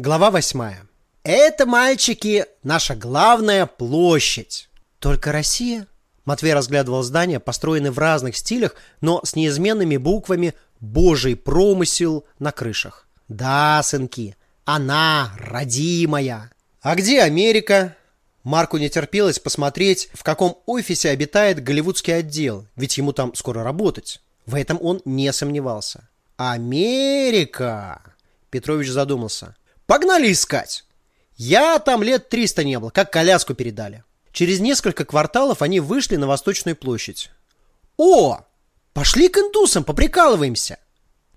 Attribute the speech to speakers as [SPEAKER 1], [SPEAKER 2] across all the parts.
[SPEAKER 1] Глава восьмая. Это, мальчики, наша главная площадь. Только Россия? Матвей разглядывал здания, построенные в разных стилях, но с неизменными буквами «Божий промысел» на крышах. Да, сынки, она родимая. А где Америка? Марку не терпелось посмотреть, в каком офисе обитает голливудский отдел, ведь ему там скоро работать. В этом он не сомневался. Америка! Петрович задумался. Погнали искать. Я там лет триста не был, как коляску передали. Через несколько кварталов они вышли на Восточную площадь. О! Пошли к индусам, поприкалываемся.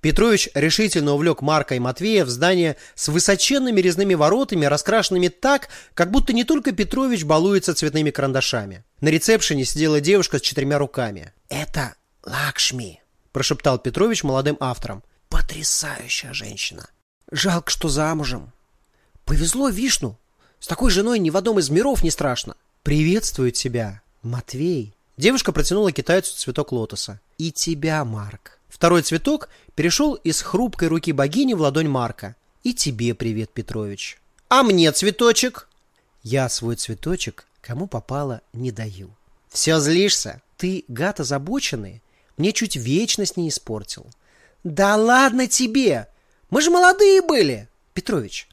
[SPEAKER 1] Петрович решительно увлек Марка и Матвея в здание с высоченными резными воротами, раскрашенными так, как будто не только Петрович балуется цветными карандашами. На ресепшене сидела девушка с четырьмя руками. «Это Лакшми», – прошептал Петрович молодым авторам. «Потрясающая женщина. Жалко, что замужем. Повезло Вишну. С такой женой ни в одном из миров не страшно. Приветствую тебя, Матвей. Девушка протянула китайцу цветок лотоса. И тебя, Марк. Второй цветок перешел из хрупкой руки богини в ладонь Марка. И тебе привет, Петрович. А мне цветочек? Я свой цветочек кому попало не даю. Все злишься? Ты, гад озабоченный, мне чуть вечность не испортил. Да ладно тебе! Мы же молодые были. Петрович,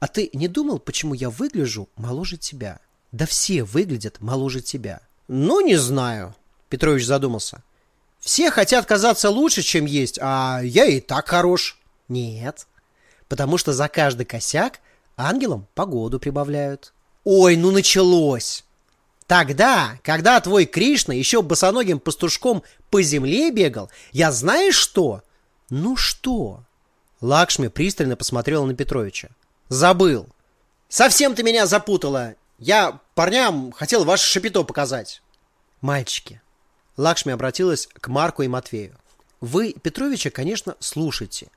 [SPEAKER 1] а ты не думал, почему я выгляжу моложе тебя? Да все выглядят моложе тебя. Ну, не знаю. Петрович задумался. Все хотят казаться лучше, чем есть, а я и так хорош. Нет, потому что за каждый косяк ангелам погоду прибавляют. Ой, ну началось. Тогда, когда твой Кришна еще босоногим пастушком по земле бегал, я знаешь что? Ну что? Лакшми пристально посмотрела на Петровича. «Забыл. Совсем ты меня запутала. Я парням хотел ваше шапито показать». «Мальчики». Лакшми обратилась к Марку и Матвею. «Вы Петровича, конечно, слушайте,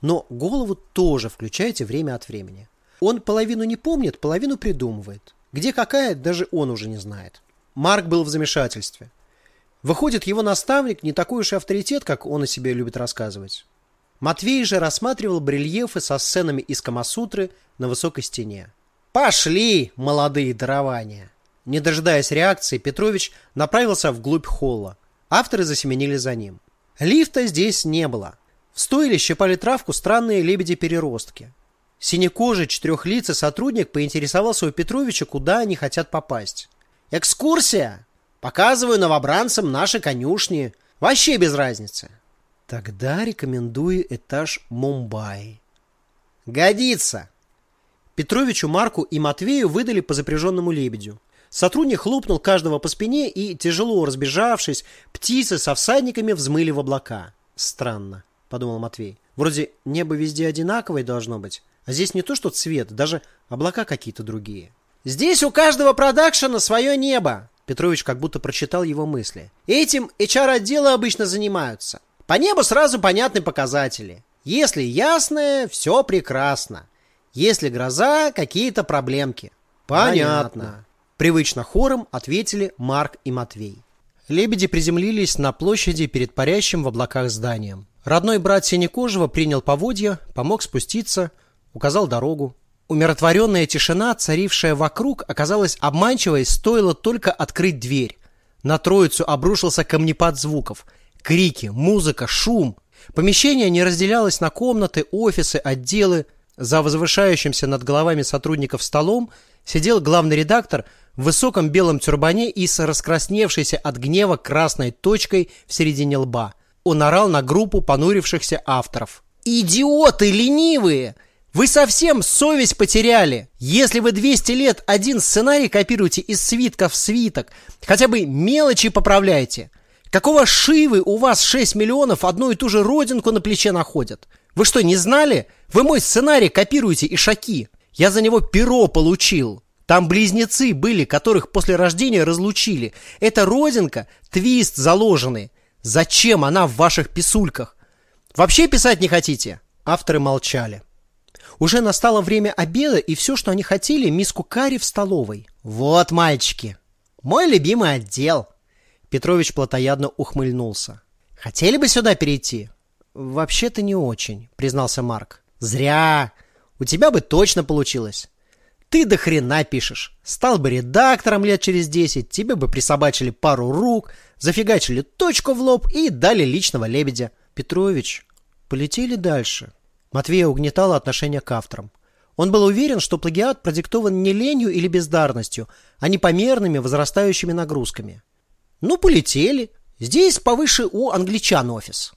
[SPEAKER 1] но голову тоже включайте время от времени. Он половину не помнит, половину придумывает. Где какая, даже он уже не знает». Марк был в замешательстве. Выходит, его наставник не такой уж и авторитет, как он о себе любит рассказывать. Матвей же рассматривал барельефы со сценами из Камасутры на высокой стене. «Пошли, молодые дарования!» Не дожидаясь реакции, Петрович направился вглубь холла. Авторы засеменили за ним. Лифта здесь не было. В стойле щипали травку странные лебеди-переростки. Синекожий четырехлицый сотрудник поинтересовался у Петровича, куда они хотят попасть. «Экскурсия! Показываю новобранцам наши конюшни. Вообще без разницы. Тогда рекомендую этаж Мумбаи. Годится! Петровичу, Марку и Матвею выдали по запряженному лебедю. Сотрудник хлопнул каждого по спине и, тяжело разбежавшись, птицы со всадниками взмыли в облака. Странно, подумал Матвей. Вроде небо везде одинаковое должно быть, а здесь не то что цвет, даже облака какие-то другие. Здесь у каждого продакшена свое небо. Петрович как будто прочитал его мысли. Этим HR-отделы обычно занимаются. По небу сразу понятны показатели. Если ясное, все прекрасно. Если гроза, какие-то проблемки. Понятно. Понятно. Привычно хором ответили Марк и Матвей. Лебеди приземлились на площади перед парящим в облаках зданием. Родной брат Синекожего принял поводья, помог спуститься, указал дорогу. Умиротворенная тишина, царившая вокруг, оказалась обманчивой, стоило только открыть дверь. На троицу обрушился камнепад звуков – Крики, музыка, шум. Помещение не разделялось на комнаты, офисы, отделы. За возвышающимся над головами сотрудников столом сидел главный редактор в высоком белом тюрбане и с раскрасневшейся от гнева красной точкой в середине лба. Он орал на группу понурившихся авторов. «Идиоты ленивые! Вы совсем совесть потеряли! Если вы 200 лет один сценарий копируете из свитка в свиток, хотя бы мелочи поправляйте!» Какого шивы у вас 6 миллионов одну и ту же родинку на плече находят? Вы что, не знали? Вы мой сценарий копируете и шаки. Я за него перо получил. Там близнецы были, которых после рождения разлучили. Это родинка, твист заложенный. Зачем она в ваших писульках? Вообще писать не хотите? Авторы молчали. Уже настало время обеда, и все, что они хотели, миску карри в столовой. Вот, мальчики, мой любимый отдел. Петрович плотоядно ухмыльнулся. «Хотели бы сюда перейти?» «Вообще-то не очень», — признался Марк. «Зря! У тебя бы точно получилось. Ты до хрена пишешь. Стал бы редактором лет через 10, тебе бы присобачили пару рук, зафигачили точку в лоб и дали личного лебедя. Петрович, полетели дальше. Матвея угнетало отношение к авторам. Он был уверен, что плагиат продиктован не ленью или бездарностью, а непомерными возрастающими нагрузками. Ну, полетели. Здесь повыше у англичан офис.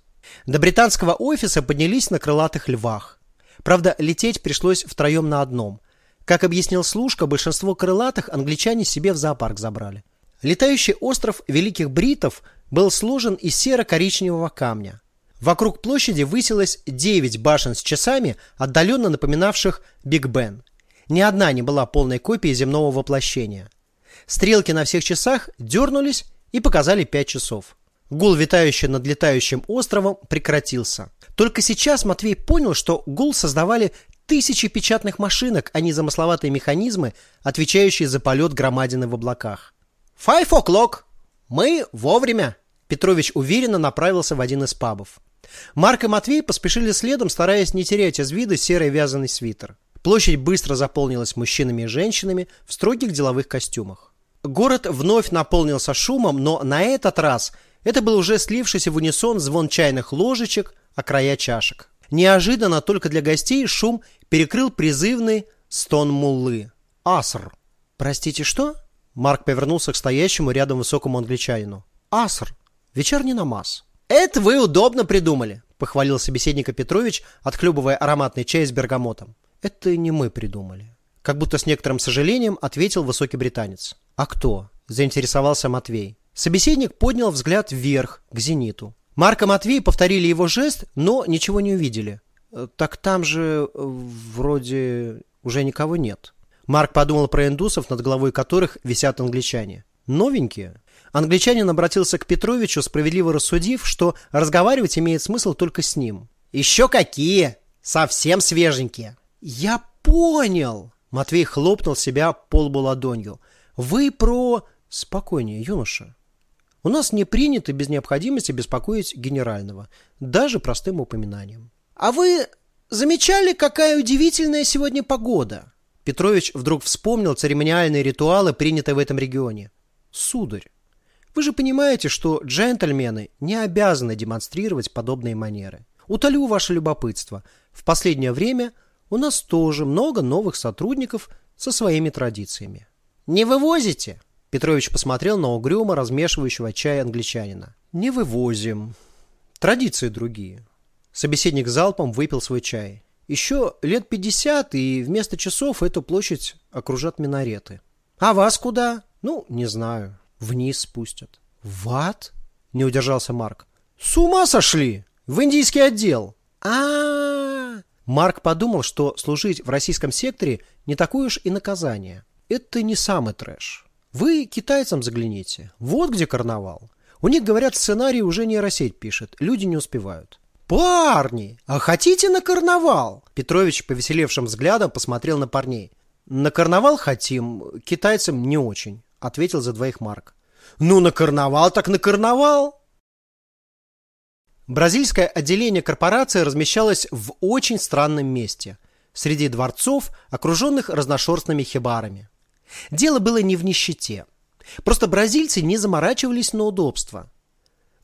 [SPEAKER 1] До британского офиса поднялись на крылатых львах. Правда, лететь пришлось втроем на одном. Как объяснил Слушка, большинство крылатых англичане себе в зоопарк забрали. Летающий остров Великих Бритов был сложен из серо-коричневого камня. Вокруг площади высилось 9 башен с часами, отдаленно напоминавших Биг Бен. Ни одна не была полной копией земного воплощения. Стрелки на всех часах дернулись и показали 5 часов. Гул, витающий над летающим островом, прекратился. Только сейчас Матвей понял, что гул создавали тысячи печатных машинок, а не замысловатые механизмы, отвечающие за полет громадины в облаках. «Five o'clock! Мы вовремя!» Петрович уверенно направился в один из пабов. Марк и Матвей поспешили следом, стараясь не терять из вида серый вязаный свитер. Площадь быстро заполнилась мужчинами и женщинами в строгих деловых костюмах. Город вновь наполнился шумом, но на этот раз это был уже слившийся в унисон звон чайных ложечек о края чашек. Неожиданно только для гостей шум перекрыл призывный стон муллы. «Аср!» «Простите, что?» Марк повернулся к стоящему рядом высокому англичанину. «Аср! Вечерний намаз!» «Это вы удобно придумали!» похвалил собеседника Петрович, отхлебывая ароматный чай с бергамотом. «Это не мы придумали». Как будто с некоторым сожалением ответил высокий британец. «А кто?» – заинтересовался Матвей. Собеседник поднял взгляд вверх, к зениту. Марк и Матвей повторили его жест, но ничего не увидели. «Э, «Так там же э, вроде уже никого нет». Марк подумал про индусов, над головой которых висят англичане. «Новенькие?» Англичанин обратился к Петровичу, справедливо рассудив, что разговаривать имеет смысл только с ним. «Еще какие! Совсем свеженькие!» «Я понял!» Матвей хлопнул себя полбу ладонью. «Вы про...» «Спокойнее, юноша. У нас не принято без необходимости беспокоить генерального, даже простым упоминанием. А вы замечали, какая удивительная сегодня погода? Петрович вдруг вспомнил церемониальные ритуалы, принятые в этом регионе. Сударь, вы же понимаете, что джентльмены не обязаны демонстрировать подобные манеры. Утолю ваше любопытство. В последнее время у нас тоже много новых сотрудников со своими традициями. Не вывозите? Петрович посмотрел на угрюмо размешивающего чай англичанина. «Не вывозим. Традиции другие». Собеседник залпом выпил свой чай. Еще лет пятьдесят, и вместо часов эту площадь окружат минареты. А вас куда? Ну, не знаю. Вниз спустят. В ад? Не удержался Марк. С ума сошли! В индийский отдел. А. Марк подумал, что служить в российском секторе не такое уж и наказание. Это не самый трэш. Вы китайцам загляните. Вот где карнавал. У них, говорят, сценарий уже нейросеть пишет. Люди не успевают. «Парни, а хотите на карнавал?» Петрович повеселевшим взглядом посмотрел на парней. «На карнавал хотим, китайцам не очень», — ответил за двоих Марк. «Ну, на карнавал так на карнавал!» Бразильское отделение корпорации размещалось в очень странном месте, среди дворцов, окруженных разношерстными хибарами. Дело было не в нищете. Просто бразильцы не заморачивались на удобство.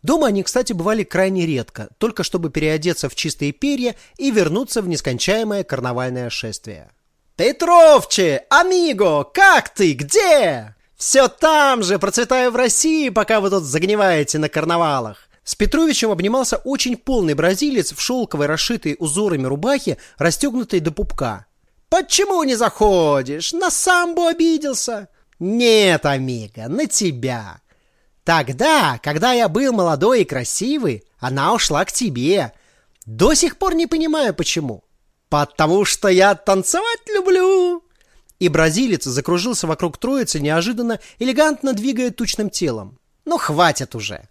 [SPEAKER 1] Дома они, кстати, бывали крайне редко, только чтобы переодеться в чистые перья и вернуться в нескончаемое карнавальное шествие. «Петровче! Амиго! Как ты? Где?» «Все там же! Процветаю в России, пока вы тут загниваете на карнавалах!» С Петровичем обнимался очень полный бразилец в шелковой, расшитой узорами рубахе, расстегнутой до пупка. Почему не заходишь? На самбу обиделся? Нет, Амиго, на тебя. Тогда, когда я был молодой и красивый, она ушла к тебе. До сих пор не понимаю, почему. Потому что я танцевать люблю. И бразилец закружился вокруг троицы, неожиданно, элегантно двигая тучным телом. Ну, хватит уже.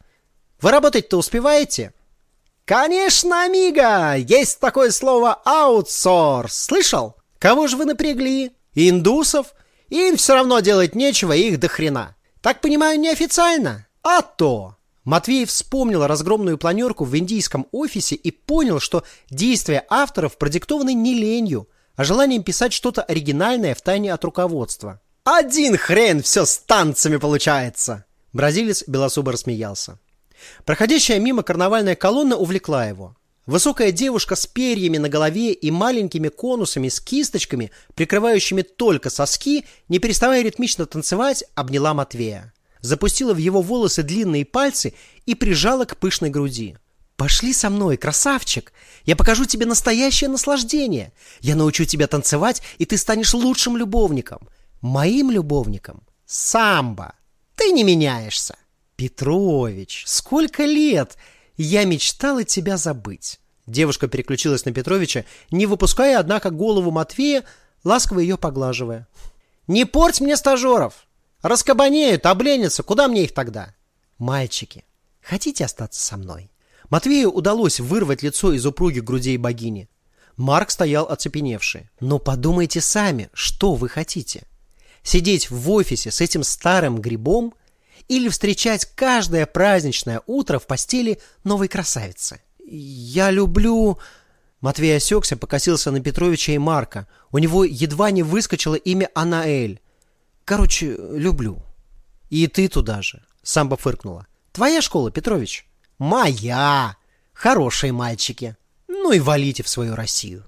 [SPEAKER 1] Вы работать-то успеваете? Конечно, Амиго! Есть такое слово «аутсорс». Слышал? Кого же вы напрягли? Индусов? Им все равно делать нечего, их до хрена. Так понимаю, неофициально? А то! Матвей вспомнил разгромную планерку в индийском офисе и понял, что действия авторов продиктованы не ленью, а желанием писать что-то оригинальное в тайне от руководства. «Один хрен все с танцами получается!» Бразилец белосубо рассмеялся. Проходящая мимо карнавальная колонна увлекла его. Высокая девушка с перьями на голове и маленькими конусами с кисточками, прикрывающими только соски, не переставая ритмично танцевать, обняла Матвея. Запустила в его волосы длинные пальцы и прижала к пышной груди. «Пошли со мной, красавчик! Я покажу тебе настоящее наслаждение! Я научу тебя танцевать, и ты станешь лучшим любовником! Моим любовником! Самбо! Ты не меняешься!» «Петрович, сколько лет! Я мечтала тебя забыть!» Девушка переключилась на Петровича, не выпуская, однако, голову Матвея, ласково ее поглаживая. «Не порть мне стажеров! Раскабанеют, обленятся, куда мне их тогда?» «Мальчики, хотите остаться со мной?» Матвею удалось вырвать лицо из упругих грудей богини. Марк стоял оцепеневший. «Но подумайте сами, что вы хотите? Сидеть в офисе с этим старым грибом или встречать каждое праздничное утро в постели новой красавицы?» «Я люблю...» Матвей осекся, покосился на Петровича и Марка. У него едва не выскочило имя Анаэль. «Короче, люблю». «И ты туда же», — Самбо фыркнула. «Твоя школа, Петрович?» Моя! Хорошие мальчики. Ну и валите в свою Россию.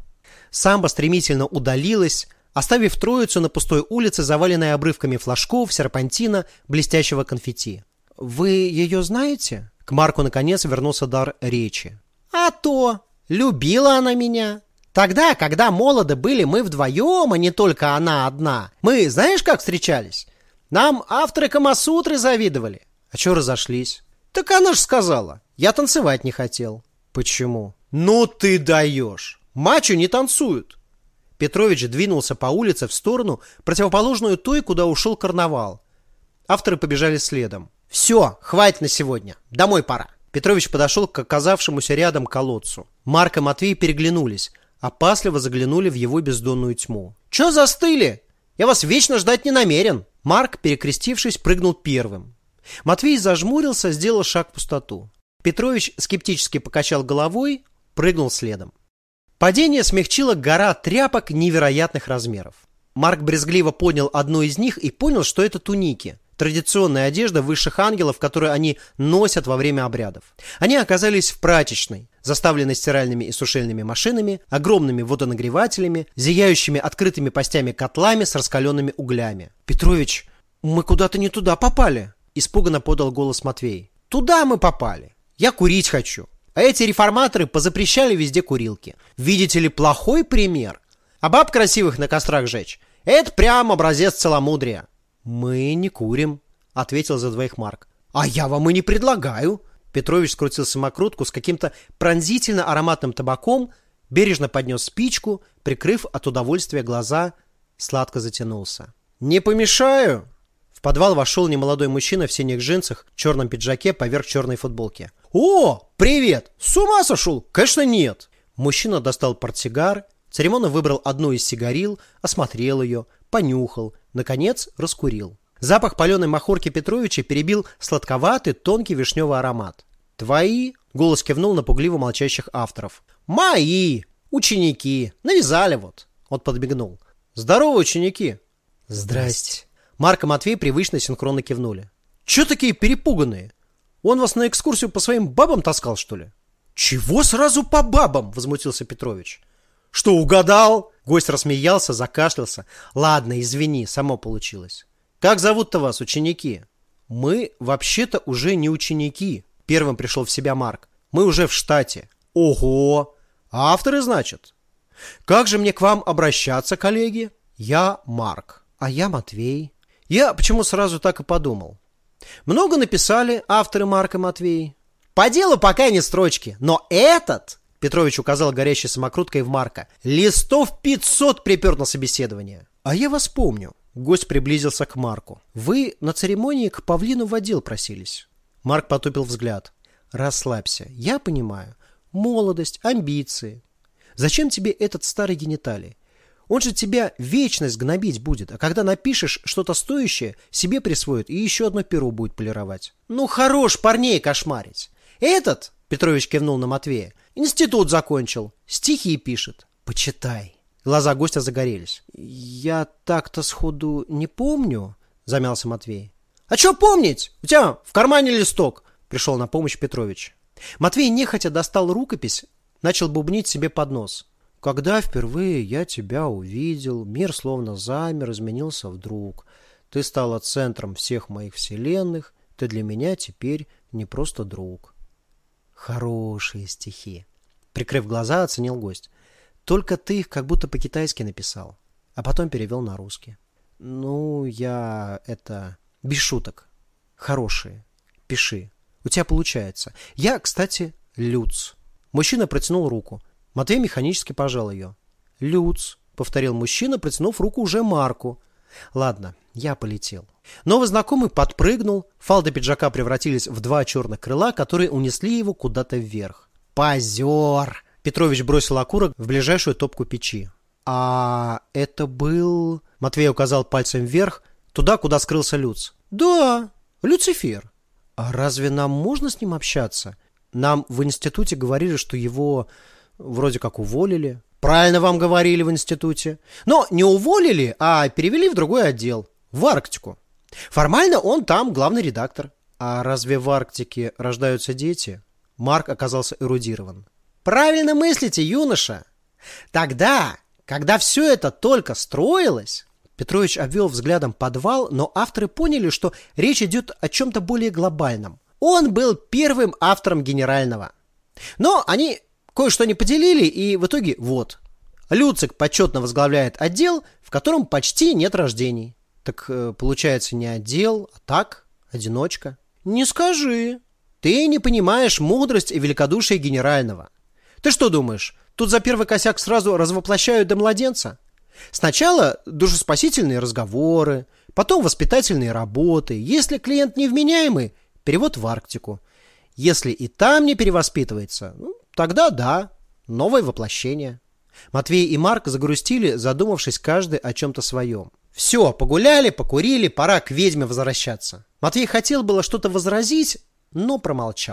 [SPEAKER 1] Самбо стремительно удалилась, оставив троицу на пустой улице, заваленной обрывками флажков, серпантина, блестящего конфетти. «Вы ее знаете?» К Марку наконец вернулся дар речи. «А то! Любила она меня!» Тогда, когда молоды были мы вдвоем, а не только она одна, мы знаешь, как встречались? Нам авторы Камасутры завидовали. А что разошлись? Так она ж сказала. Я танцевать не хотел. Почему? Ну ты даешь. Мачо не танцуют. Петрович двинулся по улице в сторону, противоположную той, куда ушел карнавал. Авторы побежали следом. «Все, хватит на сегодня. Домой пора». Петрович подошел к оказавшемуся рядом колодцу. Марк и Матвей переглянулись, опасливо заглянули в его бездонную тьму. «Че застыли? Я вас вечно ждать не намерен!» Марк, перекрестившись, прыгнул первым. Матвей зажмурился, сделал шаг в пустоту. Петрович скептически покачал головой, прыгнул следом. Падение смягчило гора тряпок невероятных размеров. Марк брезгливо поднял одну из них и понял, что это туники. Традиционная одежда высших ангелов, которую они носят во время обрядов. Они оказались в прачечной, заставленной стиральными и сушильными машинами, огромными водонагревателями, зияющими открытыми постями котлами с раскаленными углями. «Петрович, мы куда-то не туда попали!» Испуганно подал голос Матвей. Туда мы попали. Я курить хочу. А эти реформаторы позапрещали везде курилки. Видите ли, плохой пример. А баб красивых на кострах жечь – это прям образец целомудрия. Мы не курим, ответил за двоих Марк. А я вам и не предлагаю. Петрович скрутил самокрутку с каким-то пронзительно ароматным табаком, бережно поднес спичку, прикрыв от удовольствия глаза, сладко затянулся. «Не помешаю!» В подвал вошел немолодой мужчина в синих джинсах, черном пиджаке поверх черной футболки. «О, привет! С ума сошел? Конечно, нет!» Мужчина достал портсигар, церемонно выбрал одну из сигарил, осмотрел ее, понюхал, наконец раскурил. Запах паленой махорки Петровича перебил сладковатый, тонкий вишневый аромат. «Твои?» — голос кивнул на пугливо молчащих авторов. «Мои! Ученики! Навязали вот!» Он подбегнул. «Здорово, ученики!» «Здрасте!» Марк и Матвей привычно синхронно кивнули. «Че такие перепуганные? Он вас на экскурсию по своим бабам таскал, что ли?» «Чего сразу по бабам?» – возмутился Петрович. «Что, угадал?» Гость рассмеялся, закашлялся. «Ладно, извини, само получилось. Как зовут-то вас, ученики?» «Мы вообще-то уже не ученики», – первым пришел в себя Марк. «Мы уже в штате». «Ого! Авторы, значит?» «Как же мне к вам обращаться, коллеги?» «Я Марк». «А я Матвей». Я почему сразу так и подумал. Много написали авторы Марка Матвей. По делу пока не строчки, но этот, Петрович указал горящей самокруткой в Марка, листов 500 припер на собеседование. А я вас помню. Гость приблизился к Марку. Вы на церемонии к павлину в отдел просились. Марк потупил взгляд. Расслабься. Я понимаю. Молодость, амбиции. Зачем тебе этот старый гениталий? Он же тебя вечность гнобить будет, а когда напишешь что-то стоящее, себе присвоит и еще одно перо будет полировать. Ну хорош парней кошмарить. Этот, Петрович кивнул на Матвея, институт закончил, стихи пишет. Почитай. Глаза гостя загорелись. «Я так-то сходу не помню», — замялся Матвей. «А что помнить? У тебя в кармане листок!» — пришел на помощь Петрович. Матвей нехотя достал рукопись, начал бубнить себе под нос. «Когда впервые я тебя увидел, мир словно замер, изменился вдруг. Ты стала центром всех моих вселенных, ты для меня теперь не просто друг». Хорошие стихи. Прикрыв глаза, оценил гость. Только ты их как будто по-китайски написал, а потом перевел на русский. Ну, я это... Без шуток. Хорошие. Пиши. У тебя получается. Я, кстати, Люц. Мужчина протянул руку. Матвей механически пожал ее. Люц, повторил мужчина, протянув руку уже Марку. Ладно, я полетел. Новый знакомый подпрыгнул, фалды пиджака превратились в два черных крыла, которые унесли его куда-то вверх. «Позер!» Петрович бросил окурок в ближайшую топку печи. «А это был...» Матвей указал пальцем вверх, туда, куда скрылся Люц. «Да, Люцифер. А разве нам можно с ним общаться? Нам в институте говорили, что его вроде как уволили». «Правильно вам говорили в институте. Но не уволили, а перевели в другой отдел, в Арктику. Формально он там главный редактор». «А разве в Арктике рождаются дети?» Марк оказался эрудирован. Правильно мыслите, юноша. Тогда, когда все это только строилось, Петрович обвел взглядом подвал, но авторы поняли, что речь идет о чем-то более глобальном. Он был первым автором генерального. Но они кое-что не поделили, и в итоге вот. Люцик почетно возглавляет отдел, в котором почти нет рождений. Так э, получается не отдел, а так, одиночка. Не скажи. Ты не понимаешь мудрость и великодушие генерального. Ты что думаешь, тут за первый косяк сразу развоплощают до младенца? Сначала душеспасительные разговоры, потом воспитательные работы. Если клиент невменяемый, перевод в Арктику. Если и там не перевоспитывается, ну, тогда да, новое воплощение. Матвей и Марк загрустили, задумавшись каждый о чем-то своем. Все, погуляли, покурили, пора к ведьме возвращаться. Матвей хотел было что-то возразить, но промолчал.